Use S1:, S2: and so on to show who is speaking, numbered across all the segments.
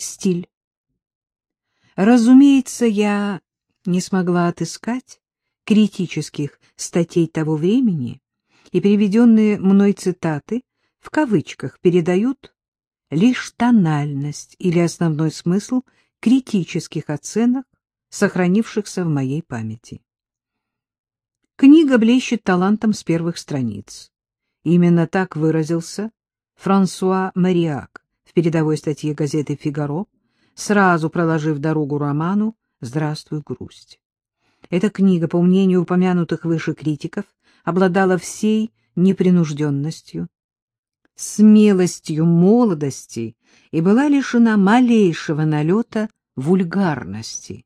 S1: Стиль. Разумеется, я не смогла отыскать критических статей того времени, и приведенные мной цитаты в кавычках передают лишь тональность или основной смысл критических оценок, сохранившихся в моей памяти. Книга блещет талантом с первых страниц. Именно так выразился Франсуа Мариак в передовой статье газеты «Фигаро», сразу проложив дорогу роману «Здравствуй, грусть». Эта книга, по мнению упомянутых выше критиков, обладала всей непринужденностью, смелостью молодости и была лишена малейшего налета вульгарности.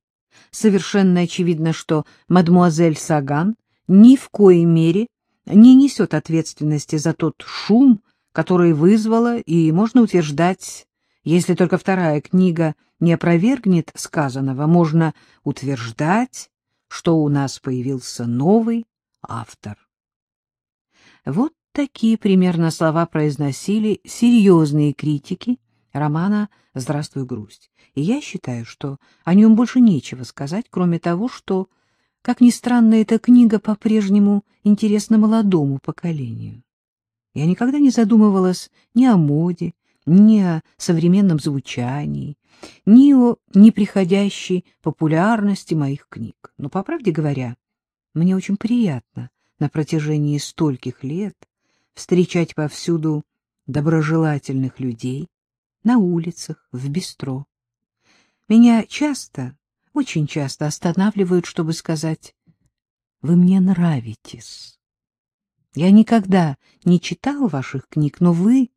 S1: Совершенно очевидно, что мадмуазель Саган ни в коей мере не несет ответственности за тот шум, который вызвала, и можно утверждать, если только вторая книга не опровергнет сказанного, можно утверждать, что у нас появился новый автор. Вот такие примерно слова произносили серьезные критики романа «Здравствуй, грусть». И я считаю, что о нем больше нечего сказать, кроме того, что как ни странно, эта книга по-прежнему интересна молодому поколению. Я никогда не задумывалась ни о моде, ни о современном звучании, ни о неприходящей популярности моих книг. Но, по правде говоря, мне очень приятно на протяжении стольких лет встречать повсюду доброжелательных людей на улицах, в бистро. Меня часто очень часто останавливают, чтобы сказать «Вы мне нравитесь». Я никогда не читал ваших книг, но вы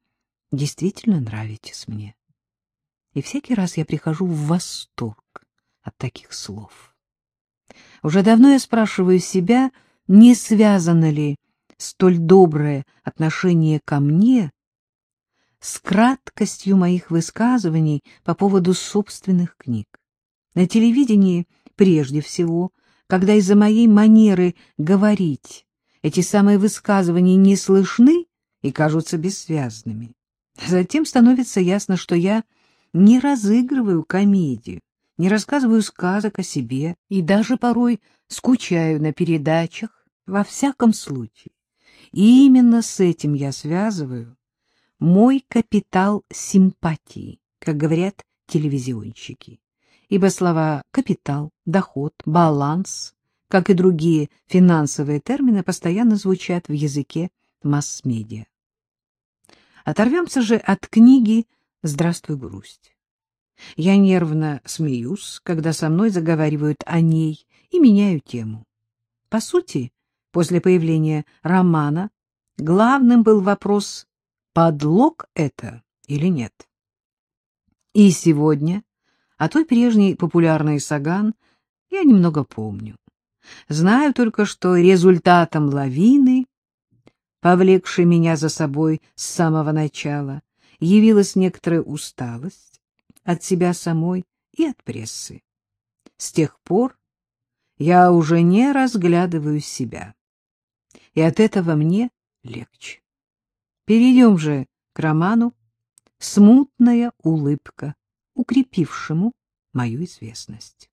S1: действительно нравитесь мне. И всякий раз я прихожу в восторг от таких слов. Уже давно я спрашиваю себя, не связано ли столь доброе отношение ко мне с краткостью моих высказываний по поводу собственных книг. На телевидении прежде всего, когда из-за моей манеры говорить эти самые высказывания не слышны и кажутся бессвязными. Затем становится ясно, что я не разыгрываю комедию, не рассказываю сказок о себе и даже порой скучаю на передачах, во всяком случае. И именно с этим я связываю мой капитал симпатии, как говорят телевизионщики ибо слова «капитал», «доход», «баланс», как и другие финансовые термины, постоянно звучат в языке масс-медиа. Оторвемся же от книги «Здравствуй, грусть». Я нервно смеюсь, когда со мной заговаривают о ней, и меняю тему. По сути, после появления романа главным был вопрос, подлог это или нет. И сегодня а той прежней популярной Саган я немного помню. Знаю только, что результатом лавины, повлекшей меня за собой с самого начала, явилась некоторая усталость от себя самой и от прессы. С тех пор я уже не разглядываю себя, и от этого мне легче. Перейдем же к роману «Смутная улыбка укрепившему мою известность.